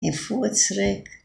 en voortschreek